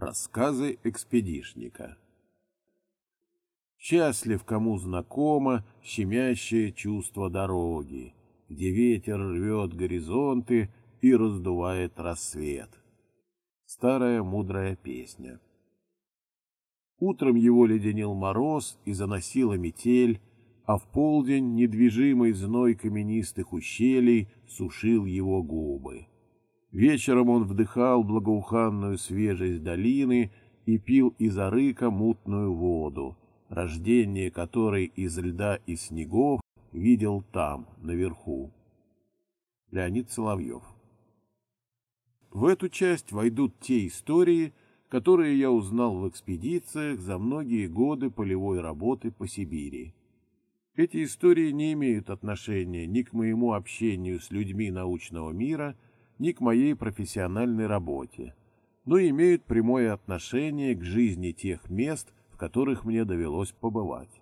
Рассказы экспедишника Счастлив, кому знакомо щемящее чувство дороги, где ветер рвет горизонты и раздувает рассвет. Старая мудрая песня. Утром его леденил мороз и заносила метель, а в полдень недвижимый зной каменистых ущелий сушил его губы. Вечером он вдыхал благоуханную свежесть долины и пил из арыка мутную воду, рождение которой из льда и снегов видел там, наверху. Леонид Соловьев В эту часть войдут те истории, которые я узнал в экспедициях за многие годы полевой работы по Сибири. Эти истории не имеют отношения ни к моему общению с людьми научного мира, ни к моей профессиональной работе, но имеют прямое отношение к жизни тех мест, в которых мне довелось побывать.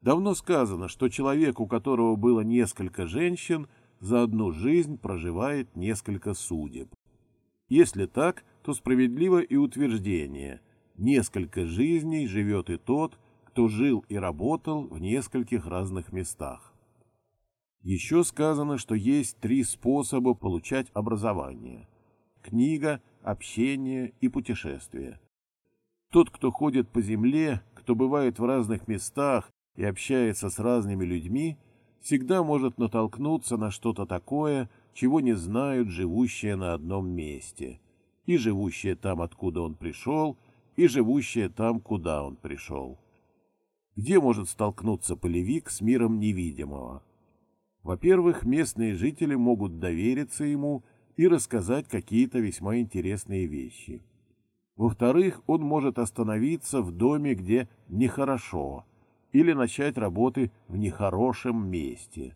Давно сказано, что человек, у которого было несколько женщин, за одну жизнь проживает несколько судеб. Если так, то справедливо и утверждение «несколько жизней живет и тот, кто жил и работал в нескольких разных местах». Еще сказано, что есть три способа получать образование – книга, общение и путешествие. Тот, кто ходит по земле, кто бывает в разных местах и общается с разными людьми, всегда может натолкнуться на что-то такое, чего не знают живущие на одном месте, и живущие там, откуда он пришел, и живущие там, куда он пришел. Где может столкнуться полевик с миром невидимого? Во-первых, местные жители могут довериться ему и рассказать какие-то весьма интересные вещи. Во-вторых, он может остановиться в доме, где нехорошо, или начать работы в нехорошем месте.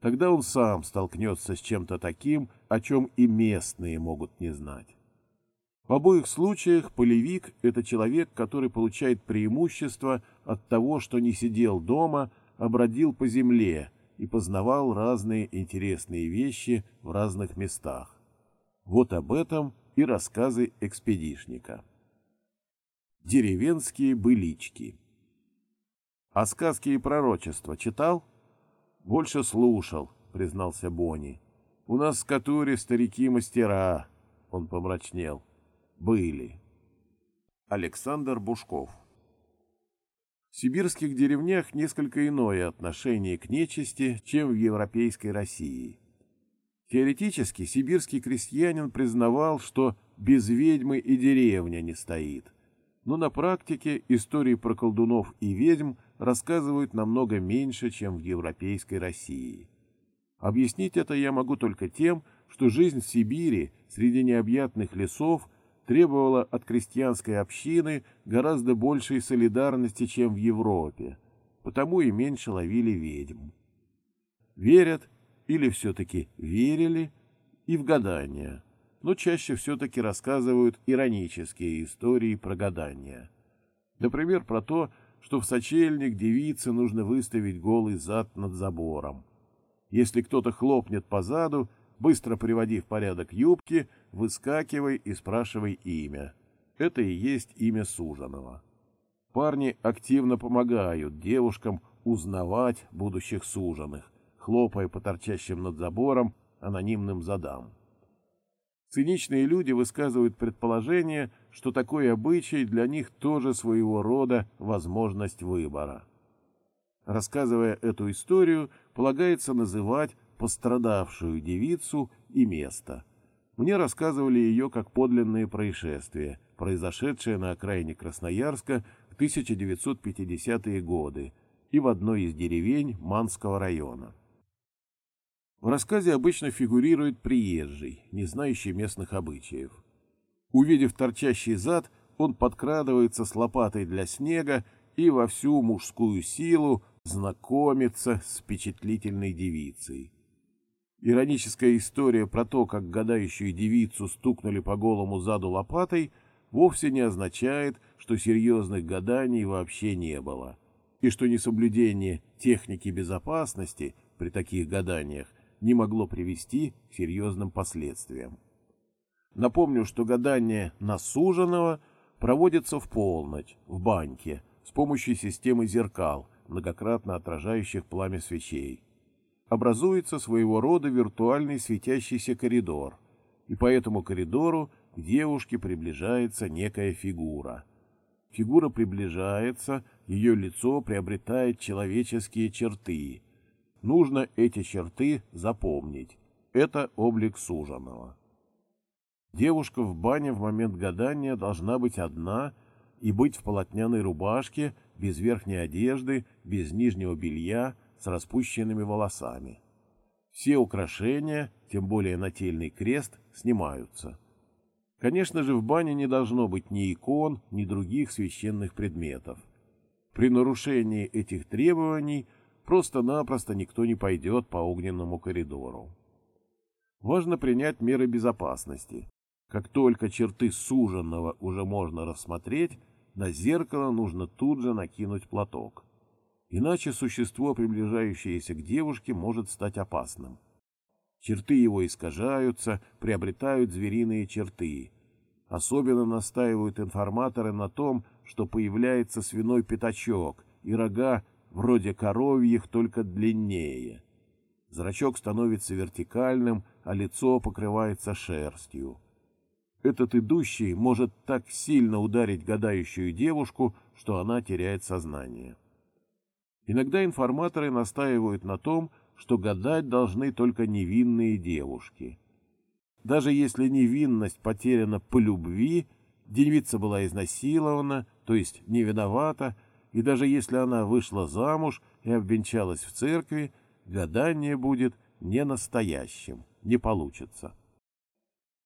Тогда он сам столкнется с чем-то таким, о чем и местные могут не знать. В обоих случаях полевик – это человек, который получает преимущество от того, что не сидел дома, а бродил по земле – и познавал разные интересные вещи в разных местах. Вот об этом и рассказы экспедишника. Деревенские былички А сказки и пророчества читал? Больше слушал, признался Бонни. У нас в Катуре старики-мастера, он помрачнел. Были. Александр Бушков в сибирских деревнях несколько иное отношение к нечисти, чем в европейской России. Теоретически сибирский крестьянин признавал, что без ведьмы и деревня не стоит. Но на практике истории про колдунов и ведьм рассказывают намного меньше, чем в европейской России. Объяснить это я могу только тем, что жизнь в Сибири среди необъятных лесов – требовала от крестьянской общины гораздо большей солидарности, чем в Европе, потому и меньше ловили ведьм. Верят или все-таки верили и в гадания, но чаще все-таки рассказывают иронические истории про гадания. Например, про то, что в сочельник девице нужно выставить голый зад над забором. Если кто-то хлопнет по заду, быстро приводи в порядок юбки, выскакивай и спрашивай имя. Это и есть имя суженого. Парни активно помогают девушкам узнавать будущих суженых, хлопая по торчащим над забором анонимным задам. Циничные люди высказывают предположение, что такой обычай для них тоже своего рода возможность выбора. Рассказывая эту историю, полагается называть пострадавшую девицу и место. Мне рассказывали ее как подлинные происшествия, произошедшие на окраине Красноярска в 1950-е годы и в одной из деревень Манского района. В рассказе обычно фигурирует приезжий, не знающий местных обычаев. Увидев торчащий зад, он подкрадывается с лопатой для снега и во всю мужскую силу знакомится с впечатлительной девицей. Ироническая история про то, как гадающую девицу стукнули по голому заду лопатой, вовсе не означает, что серьезных гаданий вообще не было, и что несоблюдение техники безопасности при таких гаданиях не могло привести к серьезным последствиям. Напомню, что гадание на суженого проводится в полночь, в баньке, с помощью системы зеркал, многократно отражающих пламя свечей. Образуется своего рода виртуальный светящийся коридор, и по этому коридору к девушке приближается некая фигура. Фигура приближается, ее лицо приобретает человеческие черты. Нужно эти черты запомнить. Это облик суженого. Девушка в бане в момент гадания должна быть одна и быть в полотняной рубашке, без верхней одежды, без нижнего белья, с распущенными волосами. Все украшения, тем более нательный крест, снимаются. Конечно же, в бане не должно быть ни икон, ни других священных предметов. При нарушении этих требований просто-напросто никто не пойдет по огненному коридору. Важно принять меры безопасности. Как только черты суженного уже можно рассмотреть, на зеркало нужно тут же накинуть платок. Иначе существо, приближающееся к девушке, может стать опасным. Черты его искажаются, приобретают звериные черты. Особенно настаивают информаторы на том, что появляется свиной пятачок, и рога, вроде коровьих, только длиннее. Зрачок становится вертикальным, а лицо покрывается шерстью. Этот идущий может так сильно ударить гадающую девушку, что она теряет сознание. Иногда информаторы настаивают на том, что гадать должны только невинные девушки. Даже если невинность потеряна по любви, девица была изнасилована, то есть не виновата, и даже если она вышла замуж и обвенчалась в церкви, гадание будет не настоящим, не получится.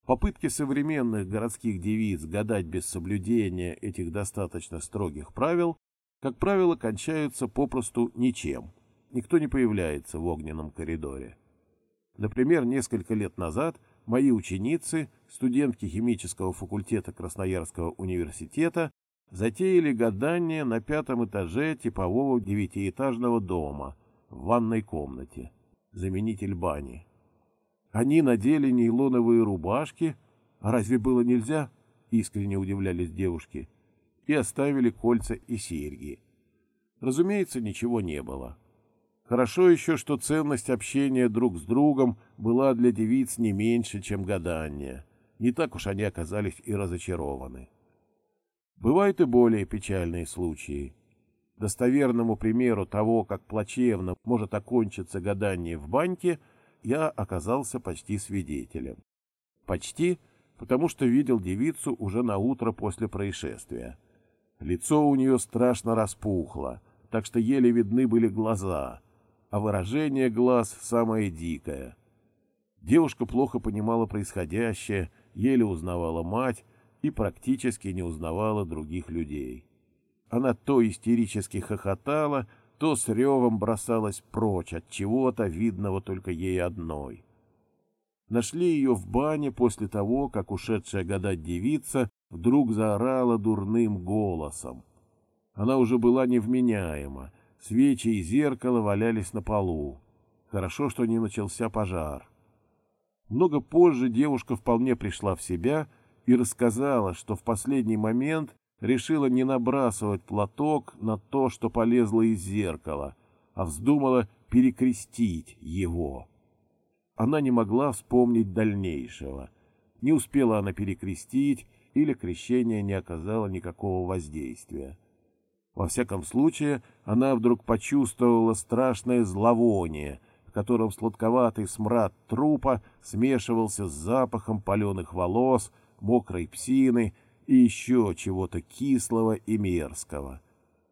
Попытки современных городских девиц гадать без соблюдения этих достаточно строгих правил, как правило, кончаются попросту ничем. Никто не появляется в огненном коридоре. Например, несколько лет назад мои ученицы, студентки химического факультета Красноярского университета, затеяли гадание на пятом этаже типового девятиэтажного дома в ванной комнате, заменитель бани. Они надели нейлоновые рубашки, а разве было нельзя? Искренне удивлялись девушки. И оставили кольца и серьги. Разумеется, ничего не было. Хорошо еще, что ценность общения друг с другом была для девиц не меньше, чем гадание. Не так уж они оказались и разочарованы. Бывают и более печальные случаи. Достоверному примеру того, как плачевно может окончиться гадание в баньке – я оказался почти свидетелем. Почти, потому что видел девицу уже на утро после происшествия. Лицо у нее страшно распухло, так что еле видны были глаза, а выражение глаз самое дикое. Девушка плохо понимала происходящее, еле узнавала мать и практически не узнавала других людей. Она то истерически хохотала, то с ревом бросалась прочь от чего-то, видного только ей одной. Нашли ее в бане после того, как ушедшая гадать девица вдруг заорала дурным голосом. Она уже была невменяема, свечи и зеркало валялись на полу. Хорошо, что не начался пожар. Много позже девушка вполне пришла в себя и рассказала, что в последний момент решила не набрасывать платок на то, что полезло из зеркала, а вздумала перекрестить его. Она не могла вспомнить дальнейшего. Не успела она перекрестить, или крещение не оказало никакого воздействия. Во всяком случае, она вдруг почувствовала страшное зловоние, в котором сладковатый смрад трупа смешивался с запахом паленых волос, мокрой псины и еще чего-то кислого и мерзкого.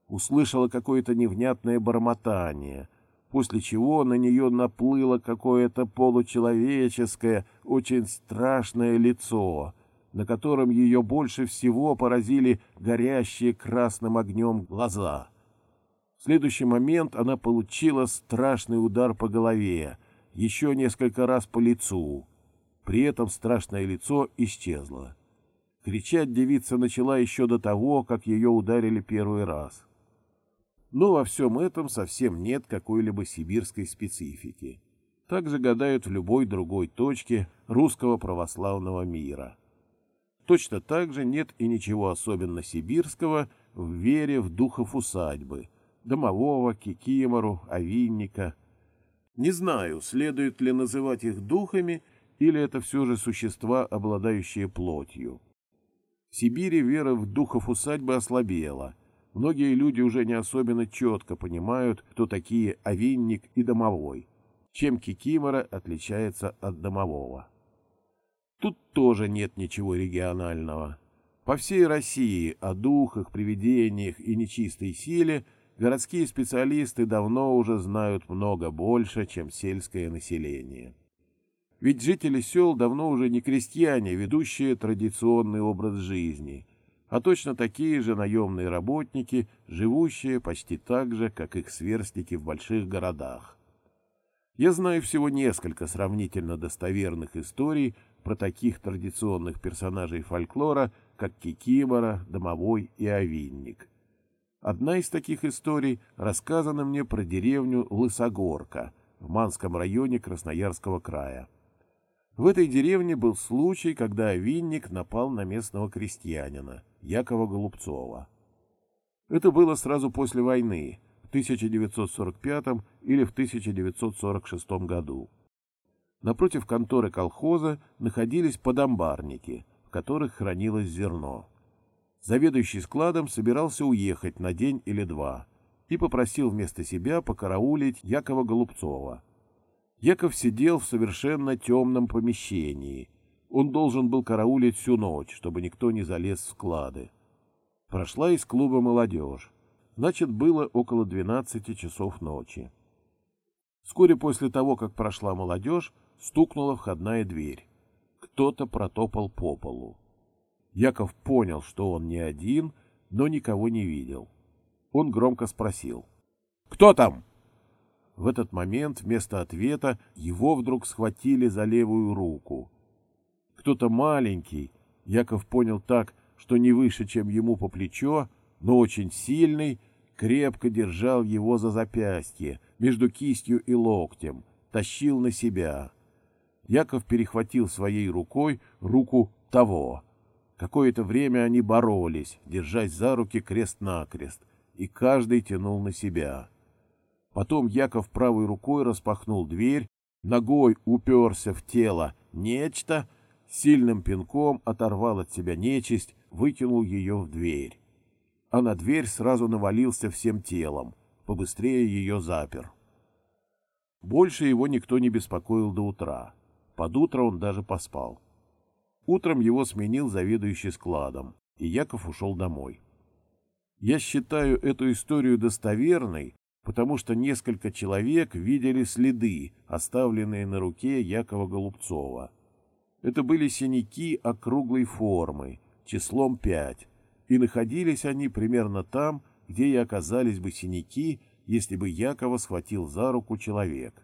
Услышала какое-то невнятное бормотание, после чего на нее наплыло какое-то получеловеческое, очень страшное лицо, на котором ее больше всего поразили горящие красным огнем глаза. В следующий момент она получила страшный удар по голове, еще несколько раз по лицу. При этом страшное лицо исчезло. Кричать девица начала еще до того, как ее ударили первый раз. Но во всем этом совсем нет какой-либо сибирской специфики. также гадают в любой другой точке русского православного мира. Точно так же нет и ничего особенно сибирского в вере в духов усадьбы, домового, кикимору, овинника. Не знаю, следует ли называть их духами, или это все же существа, обладающие плотью. В Сибири вера в духов усадьбы ослабела. Многие люди уже не особенно четко понимают, кто такие овинник и домовой чем кикимора отличается от домового. Тут тоже нет ничего регионального. По всей России о духах, привидениях и нечистой силе городские специалисты давно уже знают много больше, чем сельское население. Ведь жители сел давно уже не крестьяне, ведущие традиционный образ жизни, а точно такие же наемные работники, живущие почти так же, как их сверстники в больших городах. Я знаю всего несколько сравнительно достоверных историй про таких традиционных персонажей фольклора, как Кикимора, Домовой и Овинник. Одна из таких историй рассказана мне про деревню Лысогорка в Манском районе Красноярского края. В этой деревне был случай, когда Овинник напал на местного крестьянина, Якова Голубцова. Это было сразу после войны, 1945 или в 1946 году. Напротив конторы колхоза находились подамбарники, в которых хранилось зерно. Заведующий складом собирался уехать на день или два и попросил вместо себя покараулить Якова Голубцова. Яков сидел в совершенно темном помещении. Он должен был караулить всю ночь, чтобы никто не залез в склады. Прошла из клуба молодежь. Значит, было около 12 часов ночи. Вскоре после того, как прошла молодежь, стукнула входная дверь. Кто-то протопал по полу. Яков понял, что он не один, но никого не видел. Он громко спросил. «Кто там?» В этот момент вместо ответа его вдруг схватили за левую руку. Кто-то маленький, Яков понял так, что не выше, чем ему по плечо, но очень сильный, крепко держал его за запястье, между кистью и локтем, тащил на себя. Яков перехватил своей рукой руку того. Какое-то время они боролись, держась за руки крест-накрест, и каждый тянул на себя. Потом Яков правой рукой распахнул дверь, ногой уперся в тело нечто, сильным пинком оторвал от себя нечисть, выкинул ее в дверь. А на дверь сразу навалился всем телом, побыстрее ее запер. Больше его никто не беспокоил до утра. Под утро он даже поспал. Утром его сменил заведующий складом, и Яков ушел домой. Я считаю эту историю достоверной, потому что несколько человек видели следы, оставленные на руке Якова Голубцова. Это были синяки округлой формы, числом пять, и находились они примерно там, где и оказались бы синяки, если бы Якова схватил за руку человек.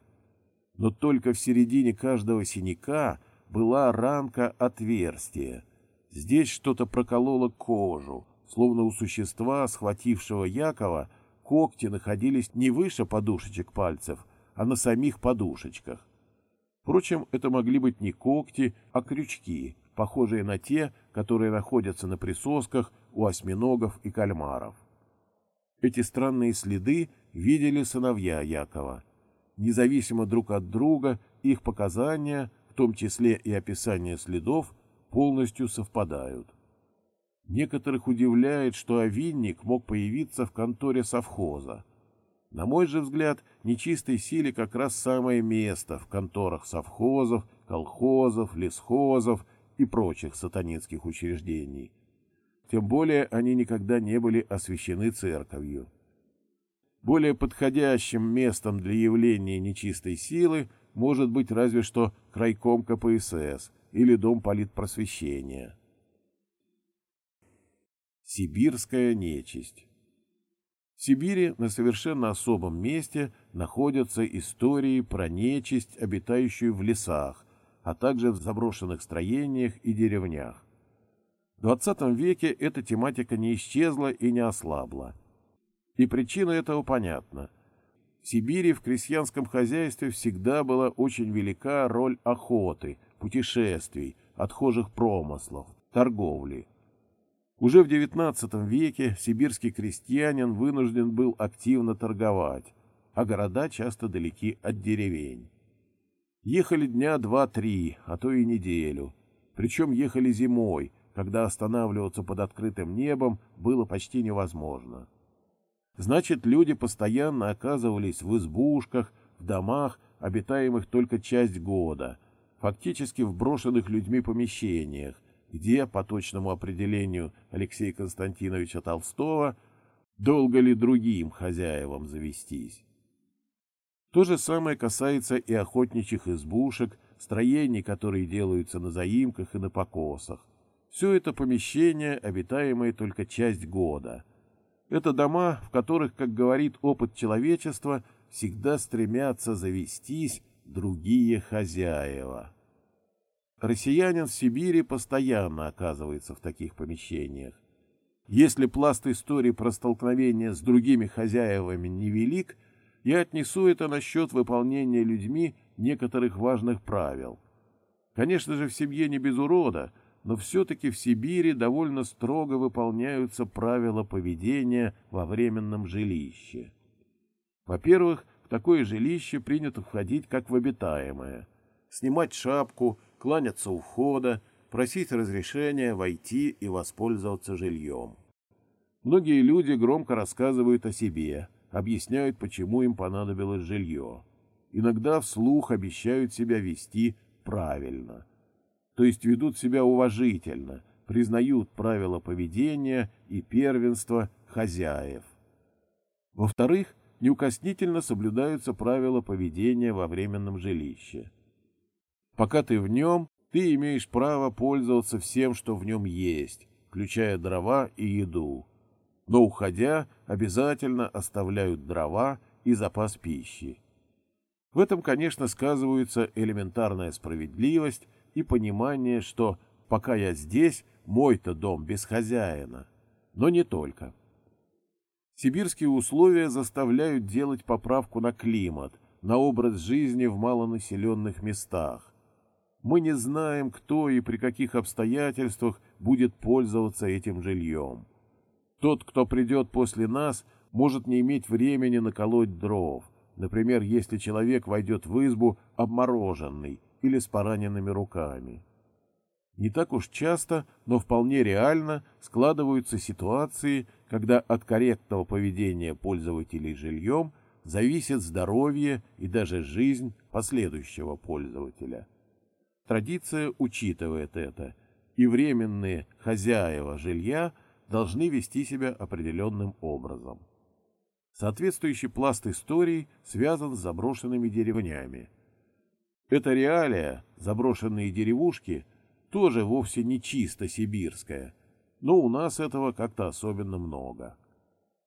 Но только в середине каждого синяка была ранка отверстия. Здесь что-то прокололо кожу, словно у существа, схватившего Якова, когти находились не выше подушечек пальцев, а на самих подушечках. Впрочем, это могли быть не когти, а крючки, похожие на те, которые находятся на присосках у осьминогов и кальмаров. Эти странные следы видели сыновья Якова. Независимо друг от друга, их показания, в том числе и описание следов, полностью совпадают. Некоторых удивляет, что овинник мог появиться в конторе совхоза. На мой же взгляд, нечистой силе как раз самое место в конторах совхозов, колхозов, лесхозов и прочих сатанинских учреждений – тем более они никогда не были освящены церковью. Более подходящим местом для явления нечистой силы может быть разве что крайком КПСС или Дом политпросвещения. Сибирская нечисть В Сибири на совершенно особом месте находятся истории про нечисть, обитающую в лесах, а также в заброшенных строениях и деревнях. В XX веке эта тематика не исчезла и не ослабла. И причина этого понятна. В Сибири в крестьянском хозяйстве всегда была очень велика роль охоты, путешествий, отхожих промыслов, торговли. Уже в XIX веке сибирский крестьянин вынужден был активно торговать, а города часто далеки от деревень. Ехали дня два-три, а то и неделю. Причем ехали зимой, когда останавливаться под открытым небом было почти невозможно. Значит, люди постоянно оказывались в избушках, в домах, обитаемых только часть года, фактически в брошенных людьми помещениях, где, по точному определению Алексея Константиновича Толстого, долго ли другим хозяевам завестись. То же самое касается и охотничьих избушек, строений, которые делаются на заимках и на покосах. Все это помещения, обитаемые только часть года. Это дома, в которых, как говорит опыт человечества, всегда стремятся завестись другие хозяева. Россиянин в Сибири постоянно оказывается в таких помещениях. Если пласт истории про столкновение с другими хозяевами невелик, я отнесу это насчет выполнения людьми некоторых важных правил. Конечно же, в семье не без урода, но все-таки в Сибири довольно строго выполняются правила поведения во временном жилище. Во-первых, в такое жилище принято входить как в обитаемое. Снимать шапку, кланяться у входа, просить разрешения войти и воспользоваться жильем. Многие люди громко рассказывают о себе – объясняют, почему им понадобилось жилье. Иногда вслух обещают себя вести правильно. То есть ведут себя уважительно, признают правила поведения и первенство хозяев. Во-вторых, неукоснительно соблюдаются правила поведения во временном жилище. Пока ты в нем, ты имеешь право пользоваться всем, что в нем есть, включая дрова и еду но, уходя, обязательно оставляют дрова и запас пищи. В этом, конечно, сказывается элементарная справедливость и понимание, что пока я здесь, мой-то дом без хозяина. Но не только. Сибирские условия заставляют делать поправку на климат, на образ жизни в малонаселенных местах. Мы не знаем, кто и при каких обстоятельствах будет пользоваться этим жильем. Тот, кто придет после нас, может не иметь времени наколоть дров, например, если человек войдет в избу обмороженный или с пораненными руками. Не так уж часто, но вполне реально складываются ситуации, когда от корректного поведения пользователей жильем зависит здоровье и даже жизнь последующего пользователя. Традиция учитывает это, и временные хозяева жилья – должны вести себя определенным образом. Соответствующий пласт истории связан с заброшенными деревнями. Эта реалия, заброшенные деревушки, тоже вовсе не чисто сибирская, но у нас этого как-то особенно много.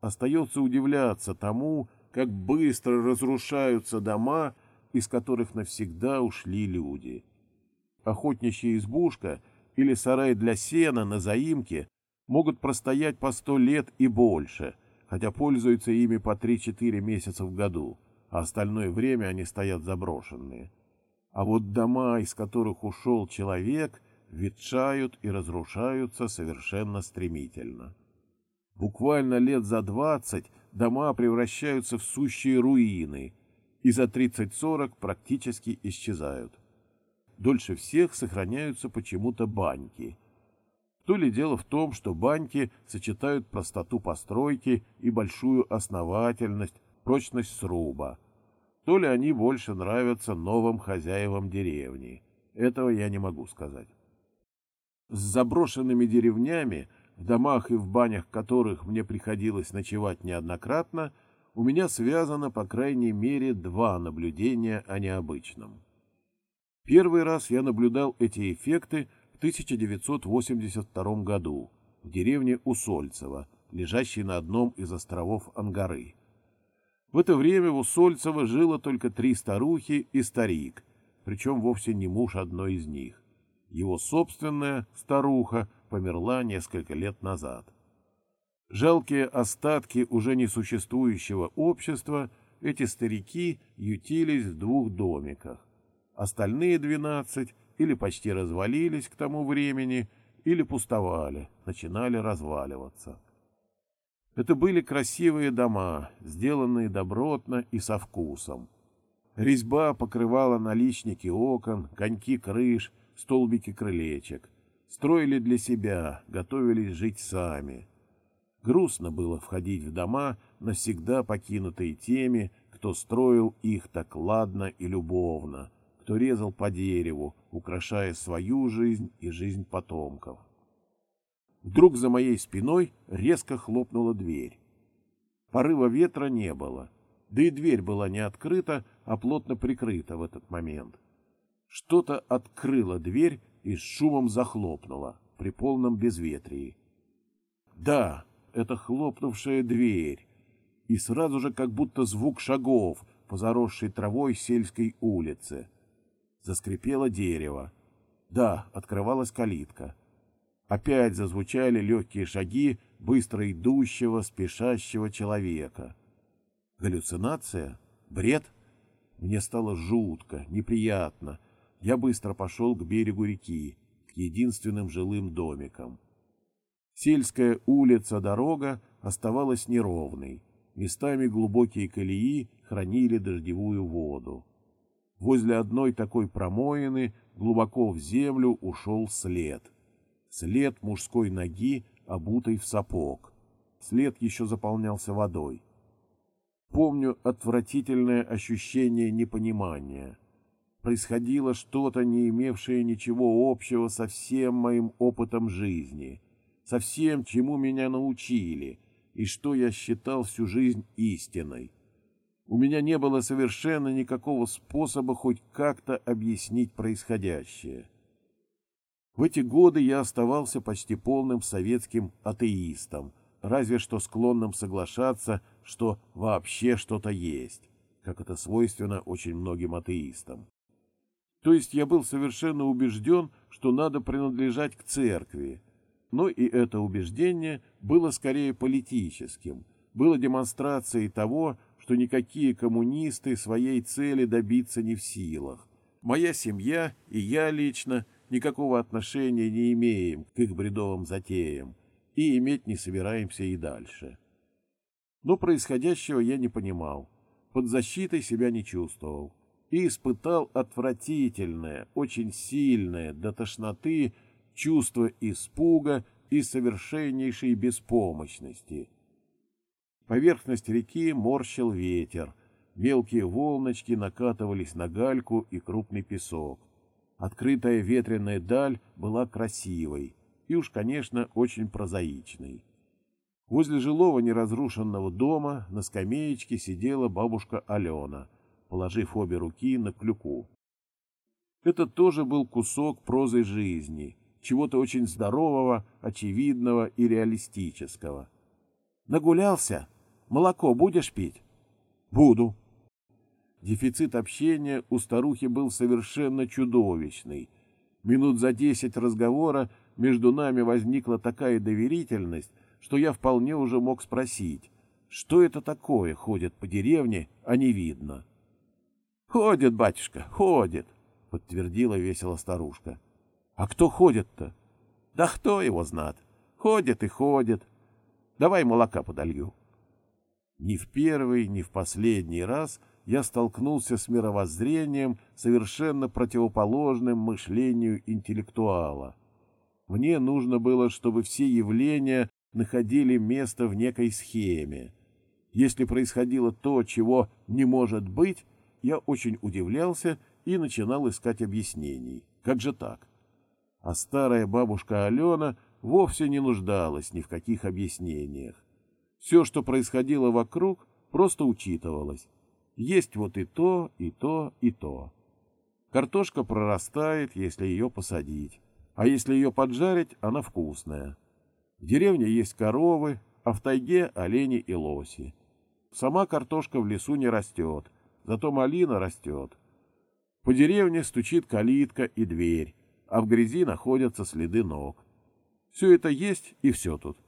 Остается удивляться тому, как быстро разрушаются дома, из которых навсегда ушли люди. Охотничья избушка или сарай для сена на заимке могут простоять по сто лет и больше, хотя пользуются ими по 3-4 месяца в году, а остальное время они стоят заброшенные. А вот дома, из которых ушел человек, ветшают и разрушаются совершенно стремительно. Буквально лет за двадцать дома превращаются в сущие руины и за 30-40 практически исчезают. Дольше всех сохраняются почему-то баньки – то ли дело в том, что баньки сочетают простоту постройки и большую основательность, прочность сруба. То ли они больше нравятся новым хозяевам деревни. Этого я не могу сказать. С заброшенными деревнями, в домах и в банях которых мне приходилось ночевать неоднократно, у меня связано по крайней мере два наблюдения о необычном. Первый раз я наблюдал эти эффекты – 1982 году в деревне Усольцево, лежащей на одном из островов Ангары. В это время в Усольцево жило только три старухи и старик, причем вовсе не муж одной из них. Его собственная старуха померла несколько лет назад. Жалкие остатки уже несуществующего общества эти старики ютились в двух домиках. Остальные двенадцать или почти развалились к тому времени, или пустовали, начинали разваливаться. Это были красивые дома, сделанные добротно и со вкусом. Резьба покрывала наличники окон, коньки крыш, столбики крылечек. Строили для себя, готовились жить сами. Грустно было входить в дома, навсегда покинутые теми, кто строил их так ладно и любовно, кто резал по дереву, украшая свою жизнь и жизнь потомков. Вдруг за моей спиной резко хлопнула дверь. Порыва ветра не было, да и дверь была не открыта, а плотно прикрыта в этот момент. Что-то открыло дверь и с шумом захлопнуло при полном безветрии. Да, это хлопнувшая дверь, и сразу же как будто звук шагов по заросшей травой сельской улице. Заскрипело дерево. Да, открывалась калитка. Опять зазвучали легкие шаги быстро идущего, спешащего человека. Галлюцинация? Бред? Мне стало жутко, неприятно. Я быстро пошел к берегу реки, к единственным жилым домикам. Сельская улица-дорога оставалась неровной. Местами глубокие колеи хранили дождевую воду. Возле одной такой промоины глубоко в землю ушел след — след мужской ноги, обутой в сапог. След еще заполнялся водой. Помню отвратительное ощущение непонимания. Происходило что-то, не имевшее ничего общего со всем моим опытом жизни, со всем, чему меня научили, и что я считал всю жизнь истиной. У меня не было совершенно никакого способа хоть как-то объяснить происходящее. В эти годы я оставался почти полным советским атеистом, разве что склонным соглашаться, что вообще что-то есть, как это свойственно очень многим атеистам. То есть я был совершенно убежден, что надо принадлежать к церкви, но и это убеждение было скорее политическим, было демонстрацией того, что никакие коммунисты своей цели добиться не в силах. Моя семья и я лично – никакого отношения не имеем к их бредовым затеям и иметь не собираемся и дальше. Но происходящего я не понимал, под защитой себя не чувствовал и испытал отвратительное, очень сильное до тошноты чувство испуга и совершеннейшей беспомощности. Поверхность реки морщил ветер, мелкие волночки накатывались на гальку и крупный песок. Открытая ветреная даль была красивой и уж, конечно, очень прозаичной. Возле жилого неразрушенного дома на скамеечке сидела бабушка Алена, положив обе руки на клюку. Это тоже был кусок прозы жизни, чего-то очень здорового, очевидного и реалистического. «Нагулялся? Молоко будешь пить?» «Буду», Дефицит общения у старухи был совершенно чудовищный. Минут за десять разговора между нами возникла такая доверительность, что я вполне уже мог спросить, что это такое ходит по деревне, а не видно. — Ходит, батюшка, ходит, — подтвердила весело старушка. — А кто ходит-то? — Да кто его знает. Ходит и ходит. Давай молока подолью. Ни в первый, ни в последний раз я столкнулся с мировоззрением, совершенно противоположным мышлению интеллектуала. Мне нужно было, чтобы все явления находили место в некой схеме. Если происходило то, чего не может быть, я очень удивлялся и начинал искать объяснений. Как же так? А старая бабушка Алена вовсе не нуждалась ни в каких объяснениях. Все, что происходило вокруг, просто учитывалось. Есть вот и то, и то, и то. Картошка прорастает, если ее посадить. А если ее поджарить, она вкусная. В деревне есть коровы, а в тайге олени и лоси. Сама картошка в лесу не растет, зато малина растет. По деревне стучит калитка и дверь, а в грязи находятся следы ног. Все это есть и все тут.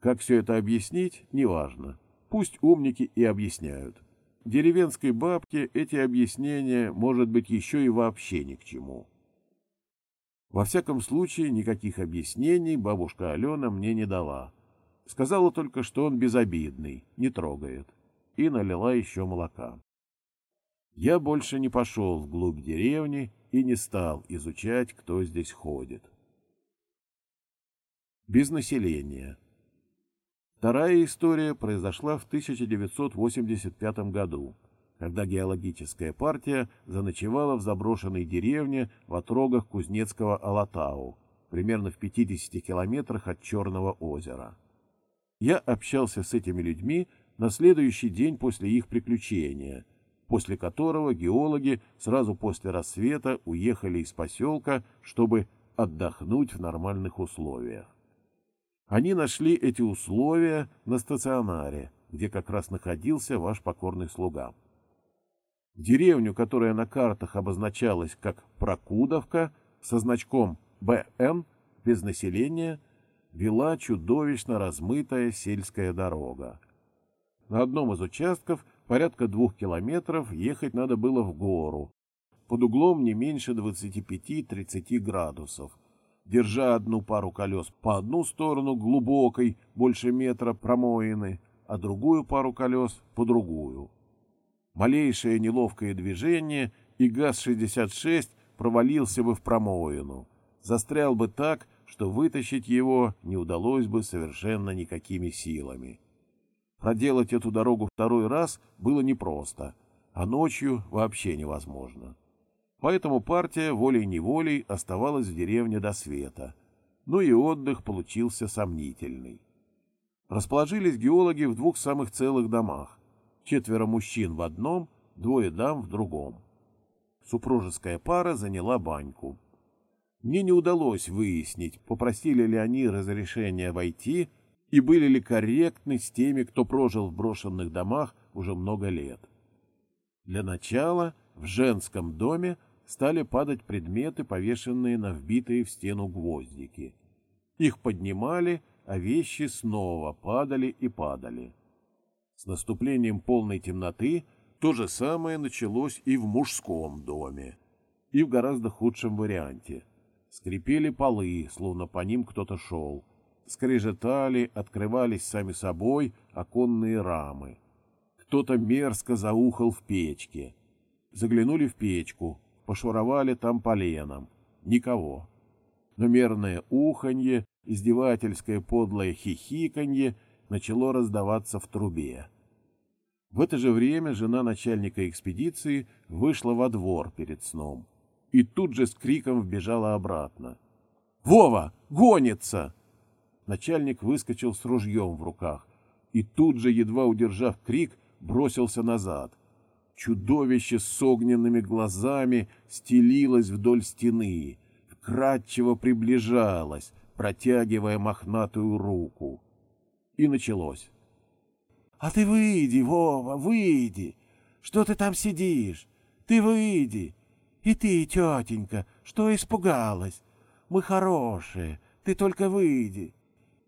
Как все это объяснить, неважно. Пусть умники и объясняют. Деревенской бабке эти объяснения, может быть, еще и вообще ни к чему. Во всяком случае, никаких объяснений бабушка Алена мне не дала. Сказала только, что он безобидный, не трогает, и налила еще молока. Я больше не пошел вглубь деревни и не стал изучать, кто здесь ходит. Без населения. Вторая история произошла в 1985 году, когда геологическая партия заночевала в заброшенной деревне в отрогах Кузнецкого Алатау, примерно в 50 километрах от Черного озера. Я общался с этими людьми на следующий день после их приключения, после которого геологи сразу после рассвета уехали из поселка, чтобы отдохнуть в нормальных условиях. Они нашли эти условия на стационаре, где как раз находился ваш покорный слуга. Деревню, которая на картах обозначалась как Прокудовка, со значком «БН», без населения, вела чудовищно размытая сельская дорога. На одном из участков порядка двух километров ехать надо было в гору, под углом не меньше 25-30 градусов, держа одну пару колес по одну сторону глубокой, больше метра промоины, а другую пару колес по другую. Малейшее неловкое движение, и ГАЗ-66 провалился бы в промоину, застрял бы так, что вытащить его не удалось бы совершенно никакими силами. Проделать эту дорогу второй раз было непросто, а ночью вообще невозможно. Поэтому партия волей-неволей оставалась в деревне до света. Ну и отдых получился сомнительный. Расположились геологи в двух самых целых домах. Четверо мужчин в одном, двое дам в другом. Супружеская пара заняла баньку. Мне не удалось выяснить, попросили ли они разрешения войти и были ли корректны с теми, кто прожил в брошенных домах уже много лет. Для начала в женском доме стали падать предметы, повешенные на вбитые в стену гвоздики. Их поднимали, а вещи снова падали и падали. С наступлением полной темноты то же самое началось и в мужском доме, и в гораздо худшем варианте. Скрипели полы, словно по ним кто-то шел. Скрежетали, открывались сами собой оконные рамы. Кто-то мерзко заухал в печке. Заглянули в печку, пошуровали там поленом. Никого. Но мерное уханье, издевательское подлое хихиканье начало раздаваться в трубе. В это же время жена начальника экспедиции вышла во двор перед сном и тут же с криком вбежала обратно. «Вова! Гонится!» Начальник выскочил с ружьем в руках и тут же, едва удержав крик, бросился назад. Чудовище с огненными глазами стелилось вдоль стены, вкрадчиво приближалось, протягивая мохнатую руку. И началось. — А ты выйди, Вова, выйди! Что ты там сидишь? Ты выйди! И ты, тетенька, что испугалась? Мы хорошие, ты только выйди!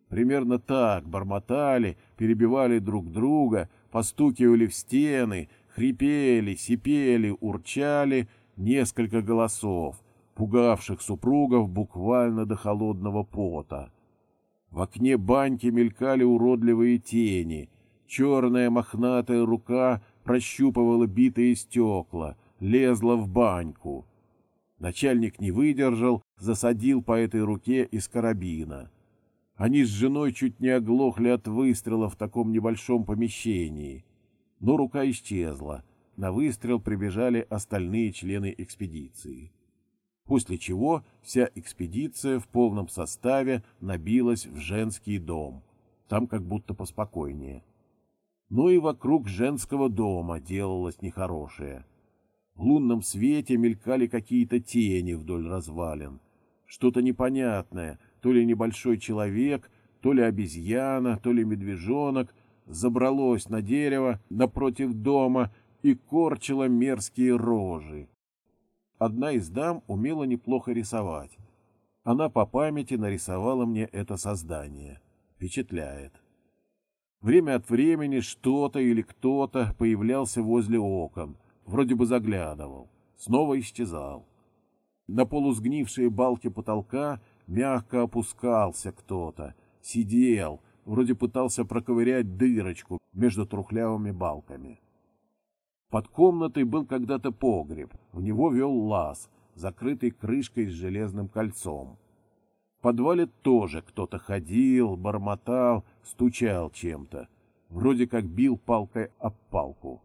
Примерно так бормотали, перебивали друг друга, постукивали в стены, Хрипели, сипели, урчали несколько голосов, пугавших супругов буквально до холодного пота. В окне баньки мелькали уродливые тени, черная мохнатая рука прощупывала битые стекла, лезла в баньку. Начальник не выдержал, засадил по этой руке из карабина. Они с женой чуть не оглохли от выстрела в таком небольшом помещении но рука исчезла. На выстрел прибежали остальные члены экспедиции. После чего вся экспедиция в полном составе набилась в женский дом. Там как будто поспокойнее. Но и вокруг женского дома делалось нехорошее. В лунном свете мелькали какие-то тени вдоль развалин. Что-то непонятное, то ли небольшой человек, то ли обезьяна, то ли медвежонок — забралось на дерево напротив дома и корчило мерзкие рожи. Одна из дам умела неплохо рисовать. Она по памяти нарисовала мне это создание. Впечатляет. Время от времени что-то или кто-то появлялся возле окон, вроде бы заглядывал, снова исчезал. На полусгнившие балки потолка мягко опускался кто-то, сидел, вроде пытался проковырять дырочку между трухлявыми балками. Под комнатой был когда-то погреб, в него вел лаз, закрытый крышкой с железным кольцом. В подвале тоже кто-то ходил, бормотал, стучал чем-то, вроде как бил палкой об палку.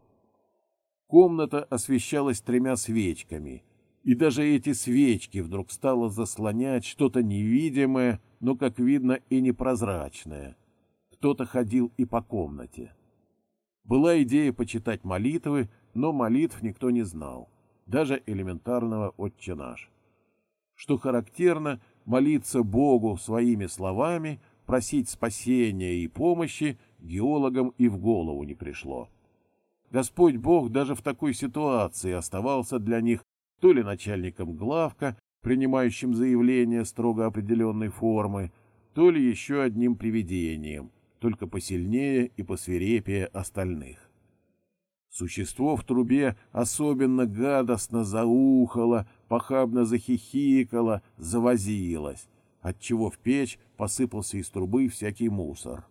Комната освещалась тремя свечками, и даже эти свечки вдруг стало заслонять что-то невидимое, но, как видно, и непрозрачное. Кто-то ходил и по комнате. Была идея почитать молитвы, но молитв никто не знал, даже элементарного «Отче наш». Что характерно, молиться Богу своими словами, просить спасения и помощи геологам и в голову не пришло. Господь Бог даже в такой ситуации оставался для них то ли начальником главка, принимающим заявления строго определенной формы, то ли еще одним привидением, только посильнее и посвирепее остальных. Существо в трубе особенно гадостно заухало, похабно захихикало, завозилось, отчего в печь посыпался из трубы всякий мусор.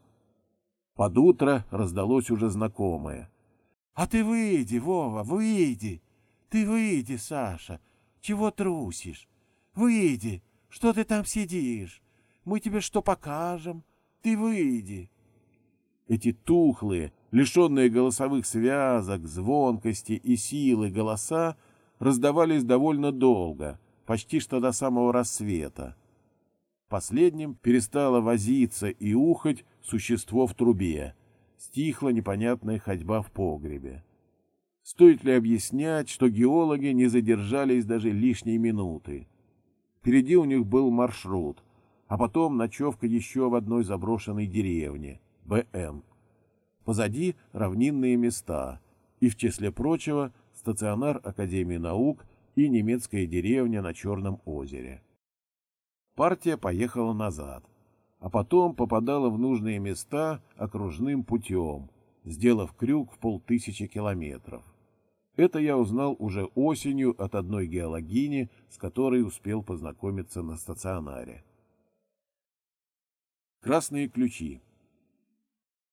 Под утро раздалось уже знакомое. — А ты выйди, Вова, выйди! Ты выйди, Саша! Чего трусишь? Выйди! Что ты там сидишь? Мы тебе что покажем? Ты выйди! Эти тухлые, лишенные голосовых связок, звонкости и силы голоса раздавались довольно долго, почти что до самого рассвета. Последним перестало возиться и ухать существо в трубе. Стихла непонятная ходьба в погребе. Стоит ли объяснять, что геологи не задержались даже лишней минуты? Впереди у них был маршрут, а потом ночевка еще в одной заброшенной деревне, БН. Позади равнинные места, и, в числе прочего, стационар Академии наук и немецкая деревня на Черном озере. Партия поехала назад, а потом попадала в нужные места окружным путем, сделав крюк в полтысячи километров. Это я узнал уже осенью от одной геологини, с которой успел познакомиться на стационаре. Красные ключи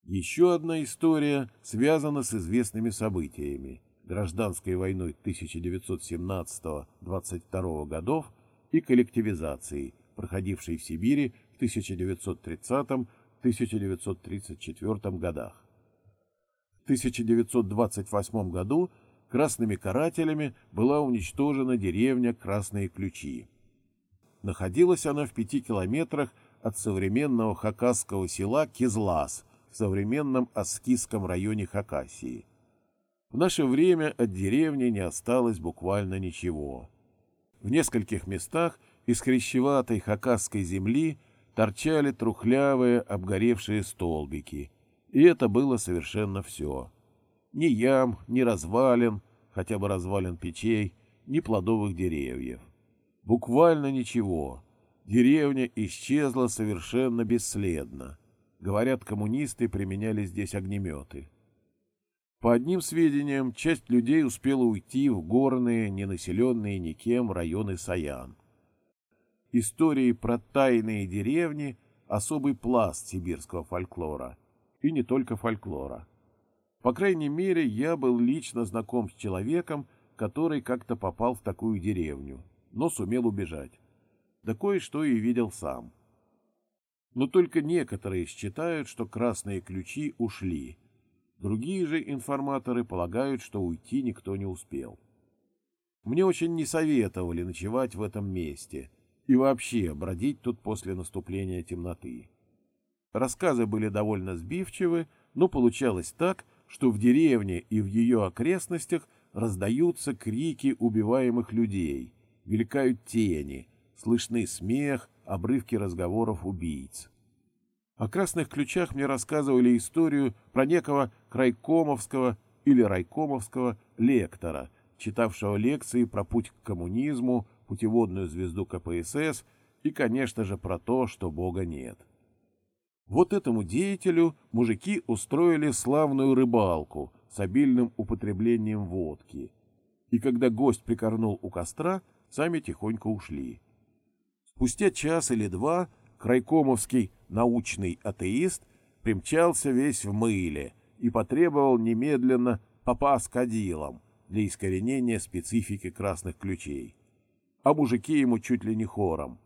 еще одна история связана с известными событиями гражданской войной 1917-22 годов и коллективизацией, проходившей в Сибири в 1930-1934 годах. В 1928 году красными карателями была уничтожена деревня Красные Ключи. Находилась она в пяти километрах от современного хакасского села Кизлас – в современном Аскисском районе Хакасии. В наше время от деревни не осталось буквально ничего. В нескольких местах из хрящеватой хакасской земли торчали трухлявые обгоревшие столбики, и это было совершенно все. Ни ям, ни развалин, хотя бы развалин печей, ни плодовых деревьев. Буквально ничего. Деревня исчезла совершенно бесследно. Говорят, коммунисты применяли здесь огнеметы. По одним сведениям, часть людей успела уйти в горные, ненаселенные никем районы Саян. Истории про тайные деревни – особый пласт сибирского фольклора. И не только фольклора. По крайней мере, я был лично знаком с человеком, который как-то попал в такую деревню, но сумел убежать. Да кое-что и видел сам – но только некоторые считают, что красные ключи ушли. Другие же информаторы полагают, что уйти никто не успел. Мне очень не советовали ночевать в этом месте и вообще бродить тут после наступления темноты. Рассказы были довольно сбивчивы, но получалось так, что в деревне и в ее окрестностях раздаются крики убиваемых людей, мелькают тени, слышны смех, обрывки разговоров убийц. О красных ключах мне рассказывали историю про некого крайкомовского или райкомовского лектора, читавшего лекции про путь к коммунизму, путеводную звезду КПСС и, конечно же, про то, что Бога нет. Вот этому деятелю мужики устроили славную рыбалку с обильным употреблением водки. И когда гость прикорнул у костра, сами тихонько ушли. Спустя час или два крайкомовский научный атеист примчался весь в мыле и потребовал немедленно попа с кадилом для искоренения специфики красных ключей. А мужики ему чуть ли не хором.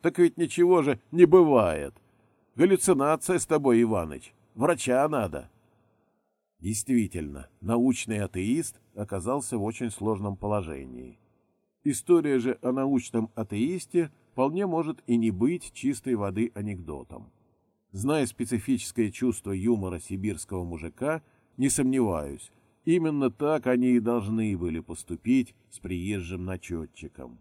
Так ведь ничего же не бывает. Галлюцинация с тобой, Иваныч. Врача надо. Действительно, научный атеист оказался в очень сложном положении. История же о научном атеисте вполне может и не быть чистой воды анекдотом. Зная специфическое чувство юмора сибирского мужика, не сомневаюсь, именно так они и должны были поступить с приезжим начетчиком.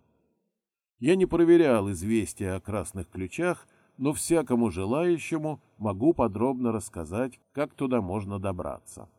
Я не проверял известия о красных ключах, но всякому желающему могу подробно рассказать, как туда можно добраться.